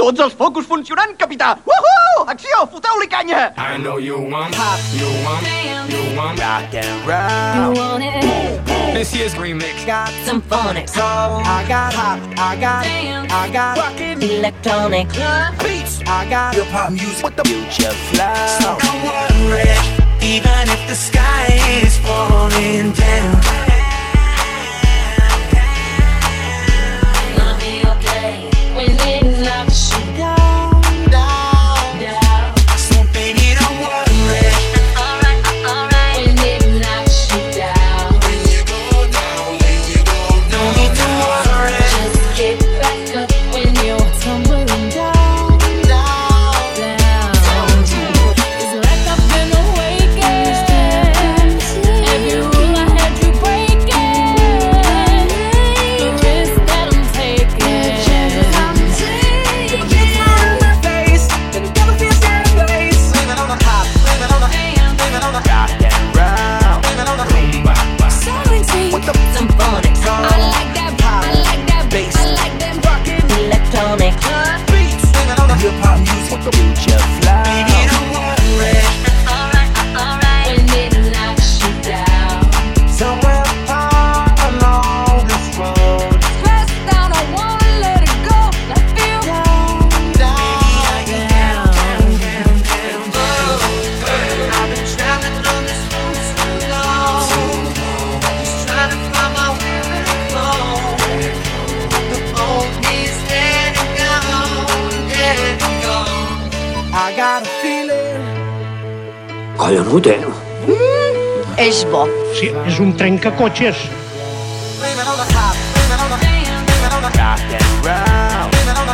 Tots els focus funcionant, capità! Woohoo! Acció! Foteu-li canya! I know you want pop, you want, you want rock and You roll. want it? This year's remix. got Symphonics. soul, I got hop, I got I got Rockin' Electronic. beats. I got Hip hop music with the future flow. So Don't worry, even if the sky is falling down.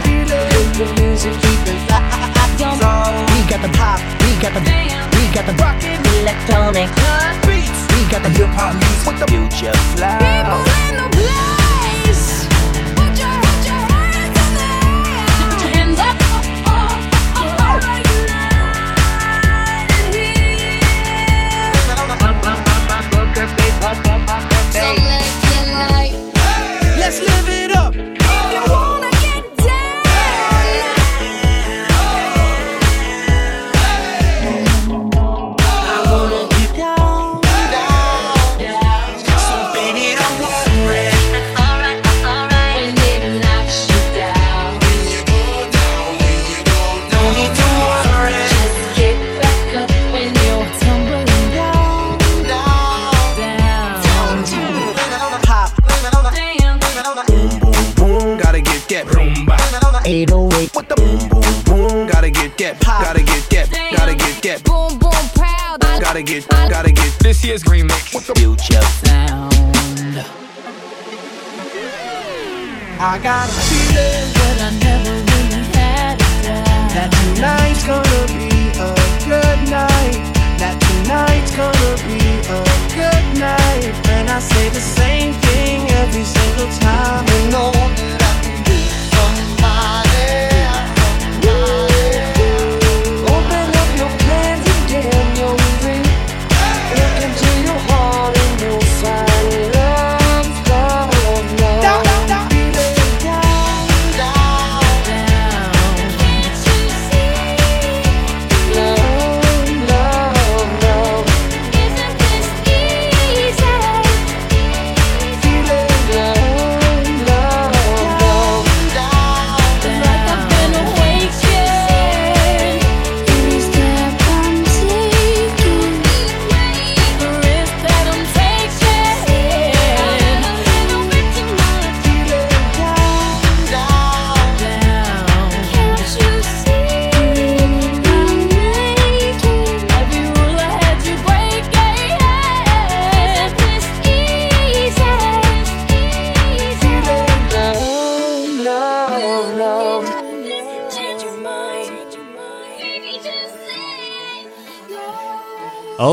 Feeling. The music keeping so we got the pop, we got the we got the rockin' electronic. beats, we got the hip hop music with the Future flow. in the place. Let's live it up. Boom, boom, proud. gotta get, gotta get This year's remix. Future sound. I got a feeling But I never really had it that tonight's gonna be a good night. That tonight's gonna be a good night. And I say the same thing every single time. You know that I can be somebody.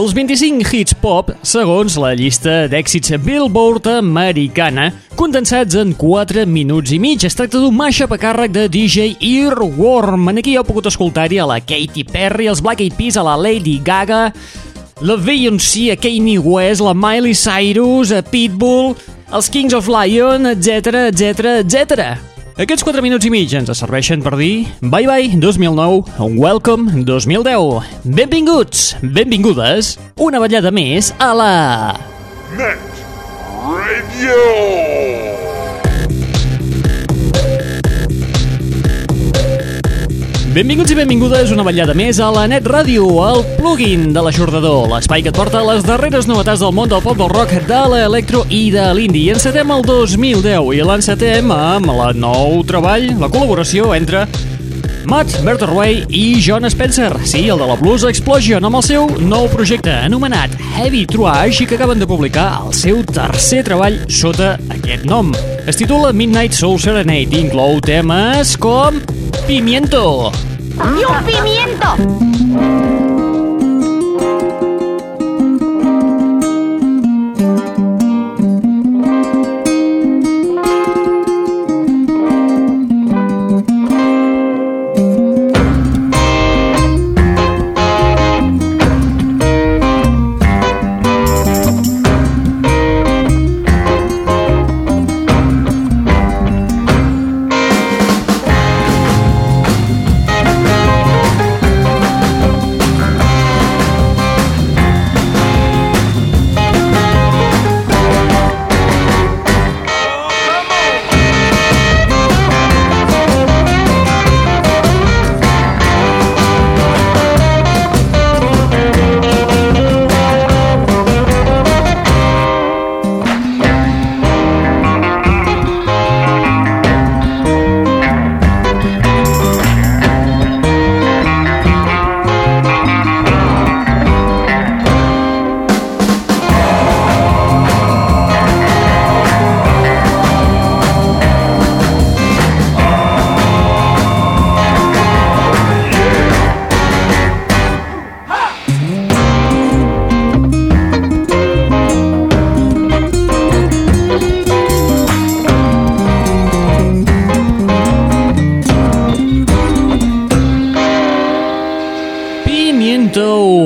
Els 25 hits pop, segons la llista d'èxits Billboard americana, condensats en 4 minuts i mig. Es tracta d'un mashup a càrrec de DJ Earworm. En aquí heu pogut escoltar-hi a la Katy Perry, els Black Eyed Peas, a la Lady Gaga, la Beyoncé, a Kanye West, la Miley Cyrus, a Pitbull, els Kings of Lion, etc etc etc. Aquests 4 minuts i mig ens serveixen per dir Bye bye 2009, welcome 2010. Benvinguts, benvingudes, una ballada més a la... Net Radio. Benvinguts i benvingudes una vetllada més a la Net Ràdio, el plugin de l'aixordador, l'espai que et porta les darreres novetats del món del pop del rock, de l'electro i de l'indie. I encetem el 2010 i l'encetem amb la nou treball, la col·laboració entre Matt Berterway i John Spencer, sí, el de la Blues Explosion, amb el seu nou projecte anomenat Heavy Trash i que acaben de publicar el seu tercer treball sota aquest nom. Es titula Midnight Soul Serenade i inclou temes com Pimiento, ¡Y un pimiento!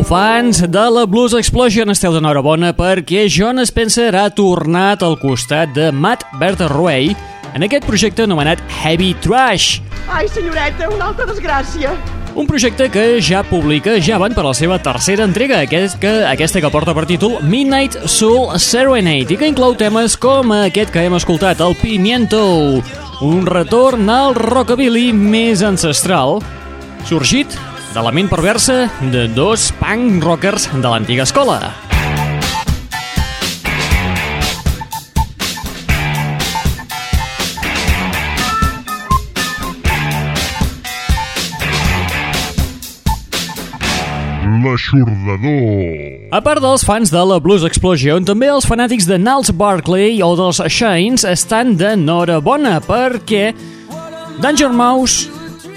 Fans de la Blues Explosion, esteu d'enhorabona perquè John Spencer ha tornat al costat de Matt Berterway en aquest projecte anomenat Heavy Trash. Ai, senyoreta, una altra desgràcia. Un projecte que ja publica, ja van per la seva tercera entrega, aquest que, aquesta que porta per títol Midnight Soul Serenade, i que inclou temes com aquest que hem escoltat, el Pimiento, un retorn al rockabilly més ancestral, sorgit de la ment perversa de dos punk rockers de l'antiga escola. L'aixordador. A part dels fans de la Blues Explosion, també els fanàtics de Niles Barkley o dels Shines estan d'enhorabona perquè Danger Mouse,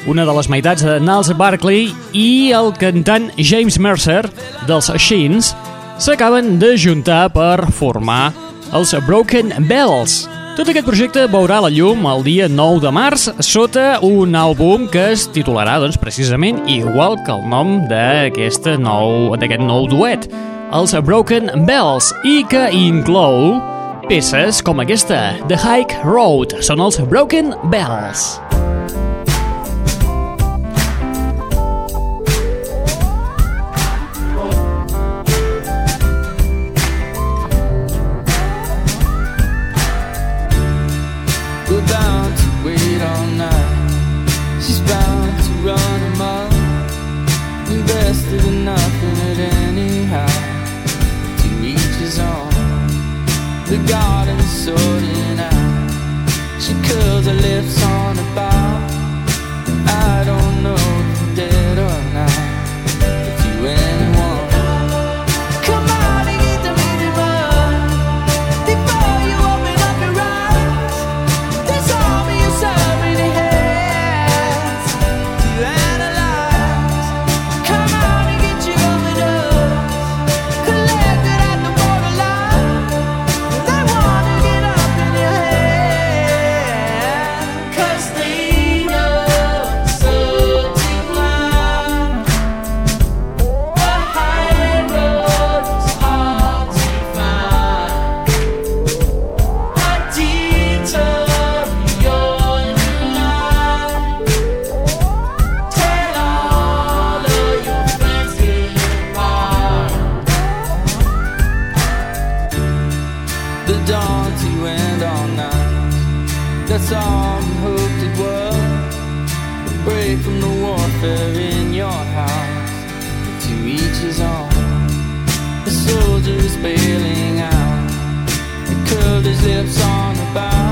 una de les meitats de Niles Barkley i el cantant James Mercer dels Shines s'acaben de juntar per formar els Broken Bells. Tot aquest projecte veurà la llum el dia 9 de març sota un àlbum que es titularà doncs, precisament igual que el nom d'aquest nou, nou duet, els Broken Bells, i que inclou peces com aquesta, The Hike Road, són els Broken Bells. The garden's sorting out. She curls her lips on the in your house. To each his own. The soldier is bailing out. He curled his lips on the bow.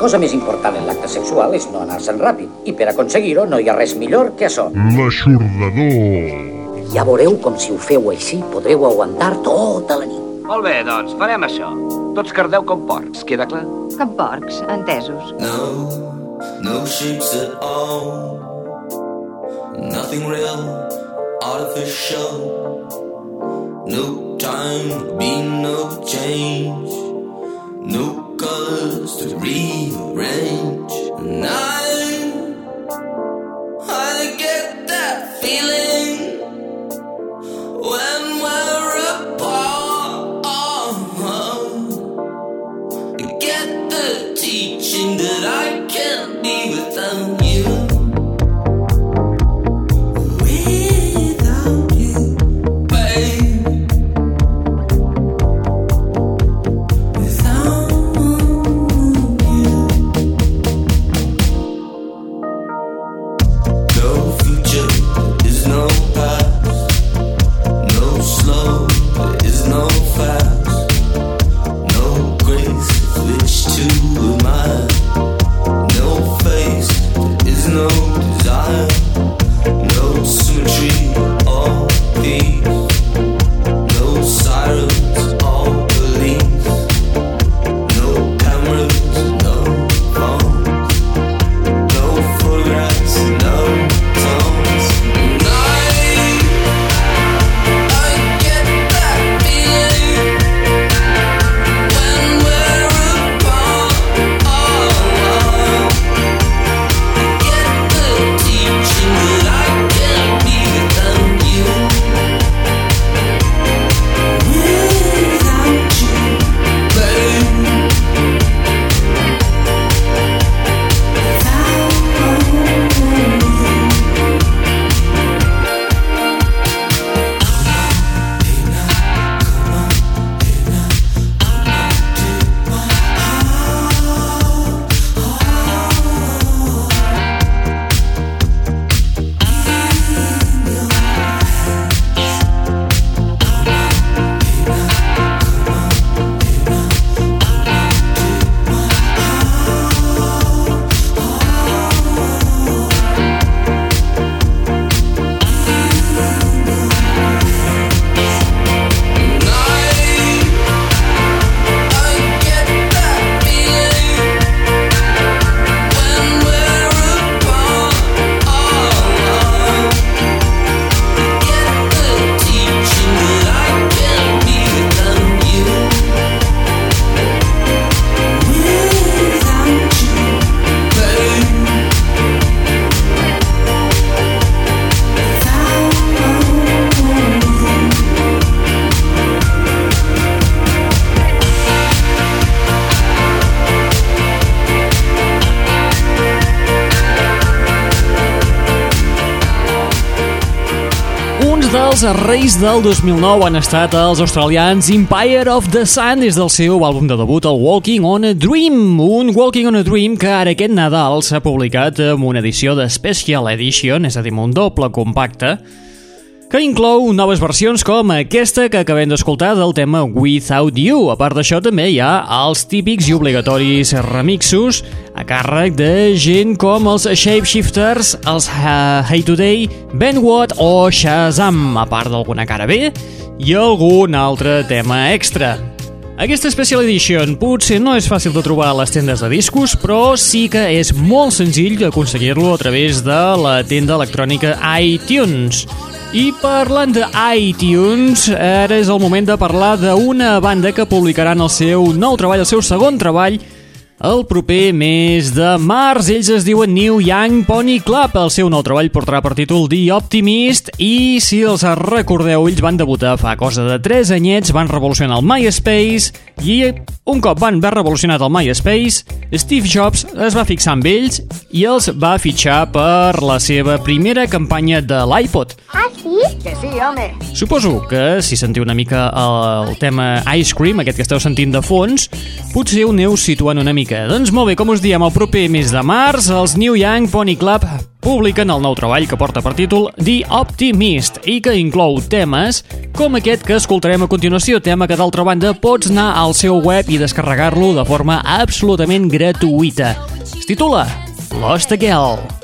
Cosa més important en l'acte sexual és no anar-se'n ràpid, i per aconseguir-ho no hi ha res millor que això. L'aixordador. Ja veureu com si ho feu així podreu aguantar tota la nit. Molt bé, doncs, farem això. Tots cardeu com porcs, queda clar? Com porcs, entesos. No, no shapes at all. Nothing real, artificial. No time, be no change. No colors to rearrange. And I, I get that feeling Dels reis del 2009 han estat els australians Empire of the Sun des del seu àlbum de debut, el Walking on a Dream. Un Walking on a Dream que ara aquest Nadal s'ha publicat amb una edició de Special Edition, és a dir, un doble compacte, que inclou noves versions com aquesta que acabem d'escoltar del tema Without You. A part d'això, també hi ha els típics i obligatoris remixos a càrrec de gent com els Shapeshifters, els uh, Hey Today, Ben Watt o Shazam, a part d'alguna cara B i algun altre tema extra. Aquesta Special Edition potser no és fàcil de trobar a les tendes de discos, però sí que és molt senzill aconseguir-lo a través de la tenda electrònica iTunes. I parlant de iTunes, ara és el moment de parlar d'una banda que publicaran el seu nou treball, el seu segon treball, el proper mes de març. Ells es diuen New Young Pony Club. El seu nou treball portarà per títol The Optimist i, si els recordeu, ells van debutar fa cosa de 3 anyets, van revolucionar el MySpace i un cop van haver revolucionat el MySpace, Steve Jobs es va fixar amb ells i els va fitxar per la seva primera campanya de l'iPod. Ah, sí? Que sí, home. Suposo que si sentiu una mica el tema Ice Cream, aquest que esteu sentint de fons, potser ho aneu situant una mica. Doncs molt bé, com us diem, el proper mes de març, els New Young Pony Club publiquen el nou treball que porta per títol The Optimist i que inclou temes com aquest que escoltarem a continuació, tema que d'altra banda pots anar al seu web i descarregar-lo de forma absolutament gratuïta. Es titula Lost Girl.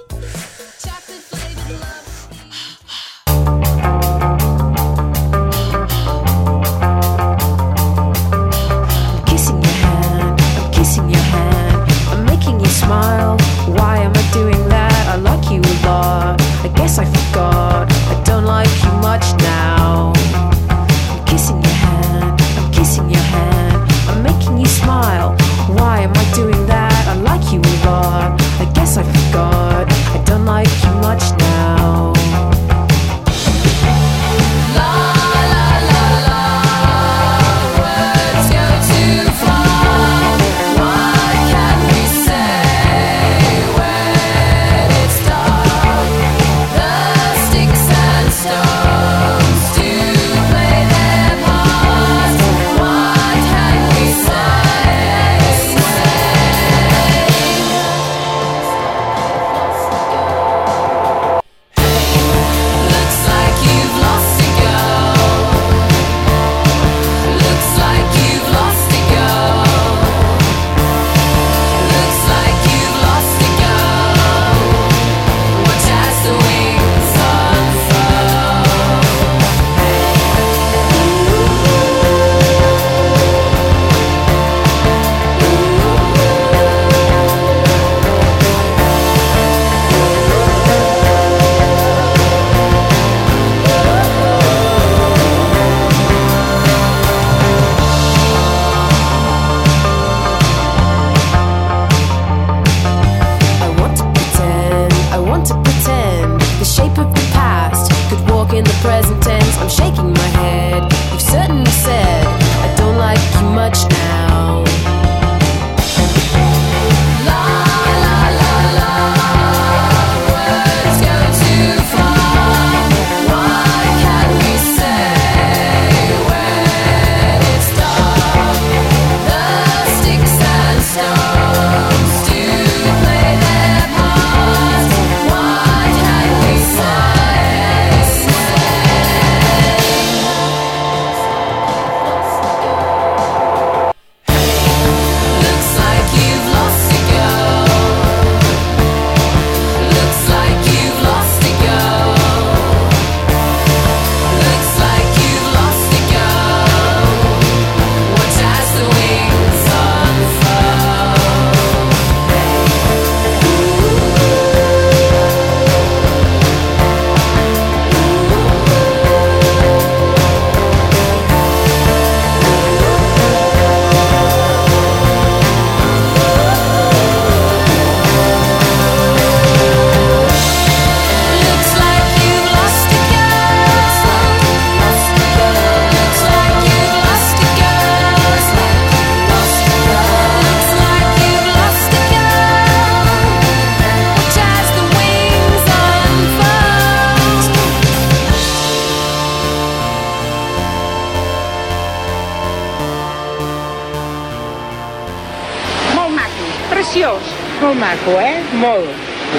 Maco, eh? Molt.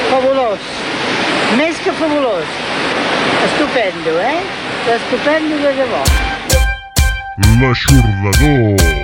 Fabulós. Més que fabulós. Estupendo, eh? Estupendo de debò. L'aixordador.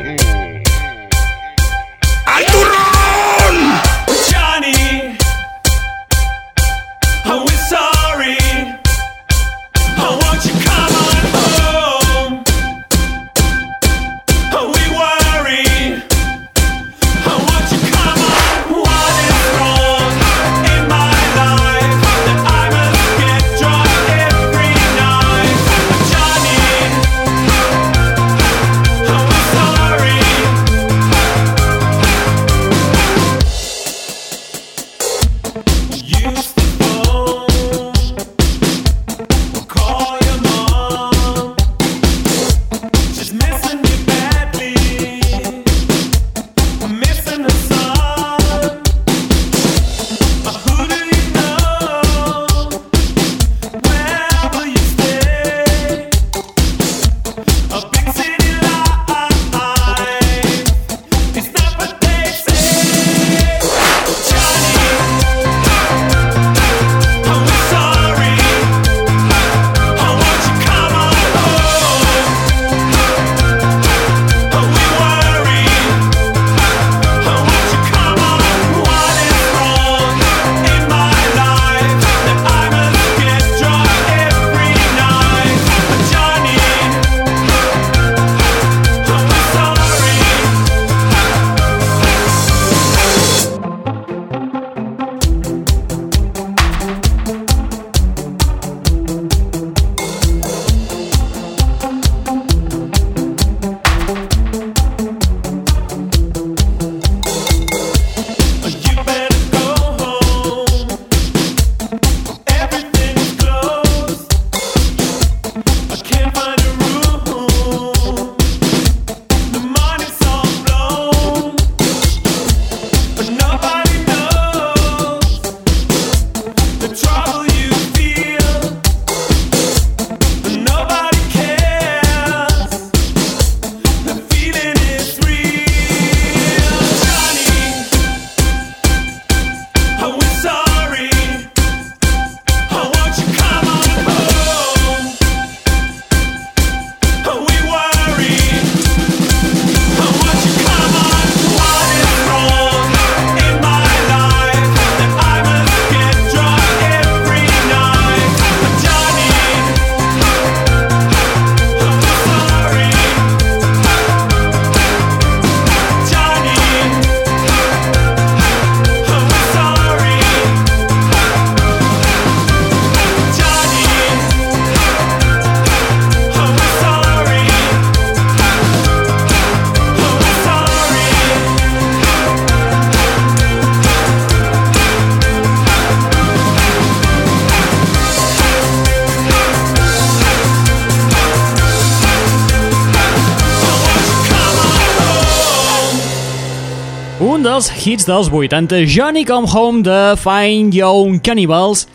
Hits dels 80, Johnny Come Home de Fine Young Cannibals,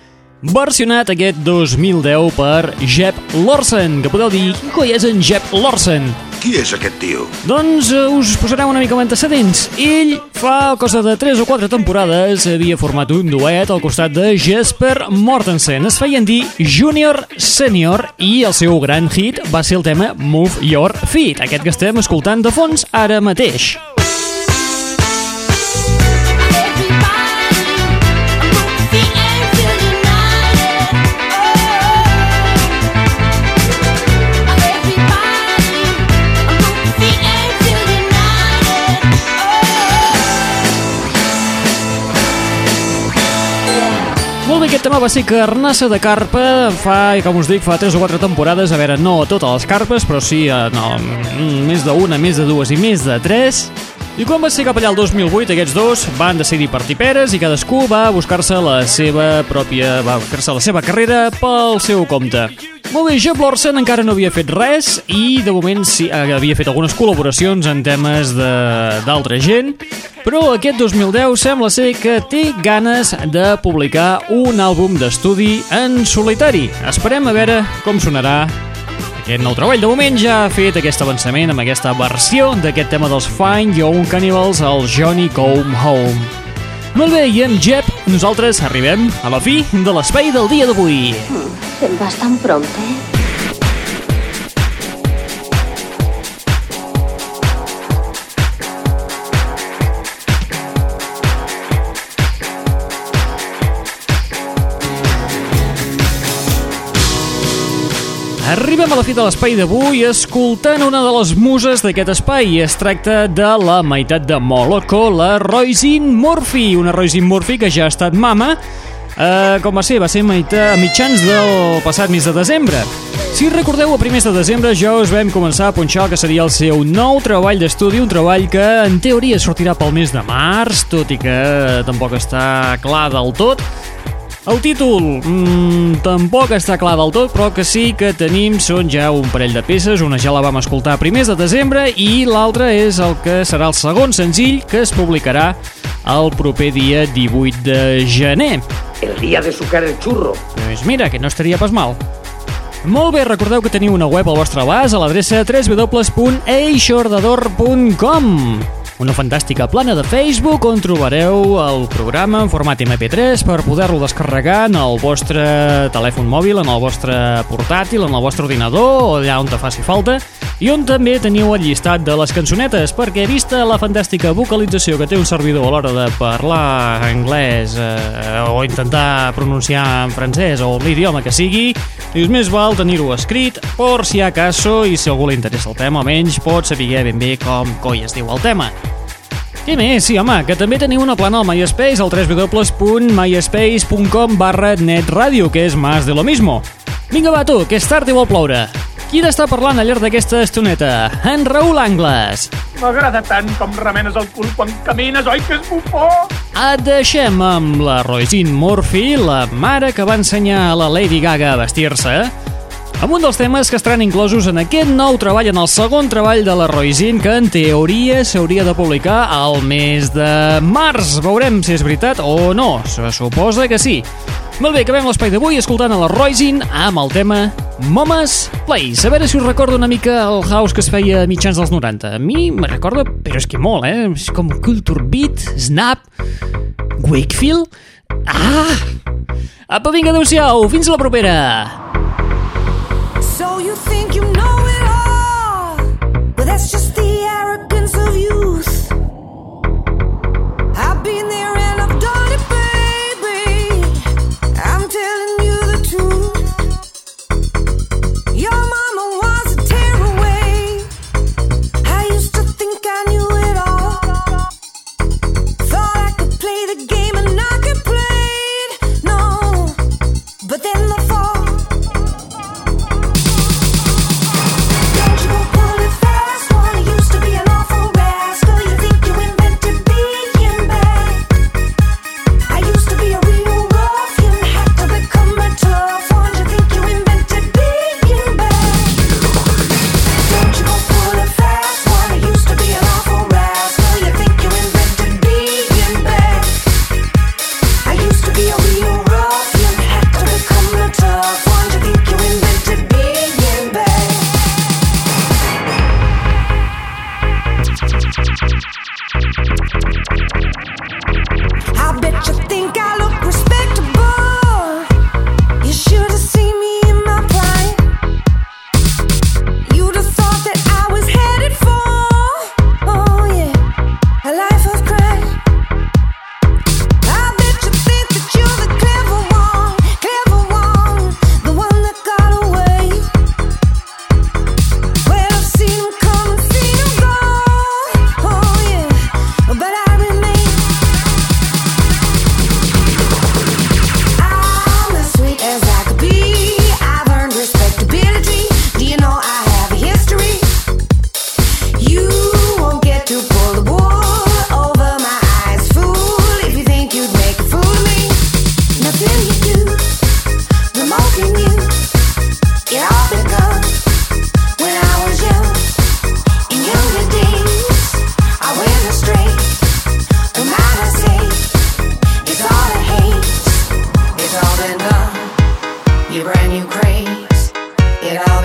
versionat aquest 2010 per Jeb Lorsen, que podeu dir, quin coi és en Jeb Lorsen? Qui és aquest tio? Doncs eh, us posarem una mica en antecedents. Ell, fa cosa de 3 o 4 temporades, havia format un duet al costat de Jesper Mortensen. Es feien dir Junior Senior i el seu gran hit va ser el tema Move Your Feet, aquest que estem escoltant de fons ara mateix. Tema va ser Carnassa de Carpa fa, com us dic, fa 3 o 4 temporades, a veure, no totes les carpes, però sí, eh, no, mm, més d'una, més de dues i més de tres. I quan va ser cap allà el 2008, aquests dos van decidir partir peres i cadascú va buscar-se la seva pròpia... va buscar-se la seva carrera pel seu compte. Molt bé, Jeb Lorsen encara no havia fet res i de moment sí, havia fet algunes col·laboracions en temes d'altra gent, però aquest 2010 sembla ser que té ganes de publicar un àlbum d'estudi en solitari. Esperem a veure com sonarà aquest nou treball. De moment ja ha fet aquest avançament amb aquesta versió d'aquest tema dels Fine Young Cannibals, el Johnny Come Home. Molt bé, i en Jep, nosaltres arribem a la fi de l'espai del dia d'avui. Vas tan prompte? Arribem a la fi de l'espai d'avui escoltant una de les muses d'aquest espai. Es tracta de la meitat de Moloko, la Roisin Murphy. Una Roisin Murphy que ja ha estat mama, eh, com va ser? Va ser a, mitjans del passat mes de desembre. Si recordeu, a primers de desembre ja us vam començar a punxar el que seria el seu nou treball d'estudi, un treball que en teoria sortirà pel mes de març, tot i que tampoc està clar del tot. El títol mmm, tampoc està clar del tot, però que sí que tenim són ja un parell de peces, una ja la vam escoltar a primers de desembre i l'altra és el que serà el segon senzill que es publicarà el proper dia 18 de gener. El día de sucar el churro. Doncs mira, que no estaria pas mal. Molt bé, recordeu que teniu una web al vostre abast a l'adreça www.eixordador.com una fantàstica plana de Facebook on trobareu el programa en format MP3 per poder-lo descarregar en el vostre telèfon mòbil, en el vostre portàtil, en el vostre ordinador o allà on te faci falta. I on també teniu el llistat de les cançonetes perquè vista la fantàstica vocalització que té un servidor a l'hora de parlar anglès eh, o intentar pronunciar en francès o l'idioma que sigui dius més val tenir-ho escrit por si acaso i si algú li interessa el tema almenys pot saber ben bé com coi es diu el tema què més? Sí, home, que també teniu una plana al MySpace al www.myspace.com barra netradio, que és más de lo mismo. Vinga, va, tu, que és tard i vol ploure. Qui n'està parlant al llarg d'aquesta estoneta? En Raül Angles. M'agrada tant com remenes el cul quan camines, oi que és bufó? Et deixem amb la Roisin Murphy, la mare que va ensenyar a la Lady Gaga a vestir-se, amb un dels temes que estaran inclosos en aquest nou treball, en el segon treball de la Roisin, que en teoria s'hauria de publicar al mes de març. Veurem si és veritat o no. Se suposa que sí. Molt bé, acabem l'espai d'avui escoltant a la Roisin amb el tema Momas Place. A veure si us recorda una mica el house que es feia a mitjans dels 90. A mi me recorda, però és que molt, eh? És com Culture Beat, Snap, Wakefield... Ah! Apa, vinga, adeu-siau, fins la propera! You think you know it all, but that's just the arrogance of youth. I've been there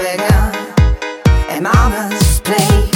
And on mama's place.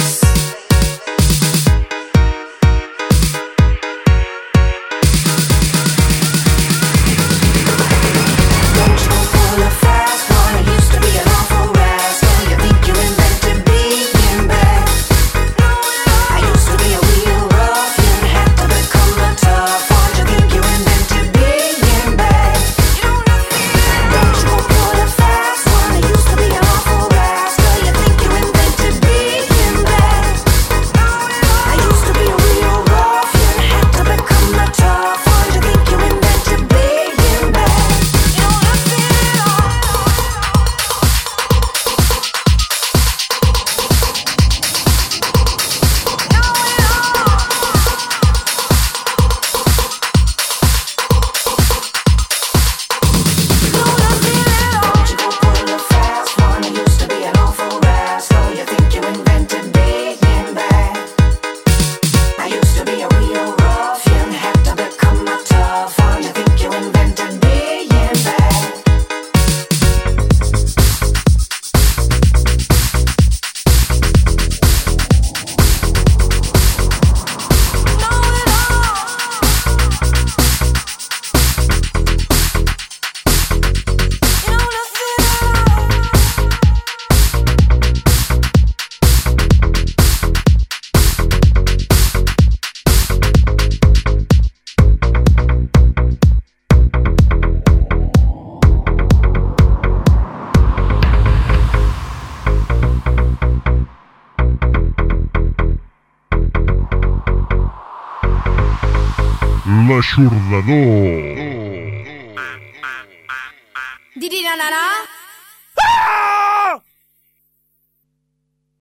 L'aixordador.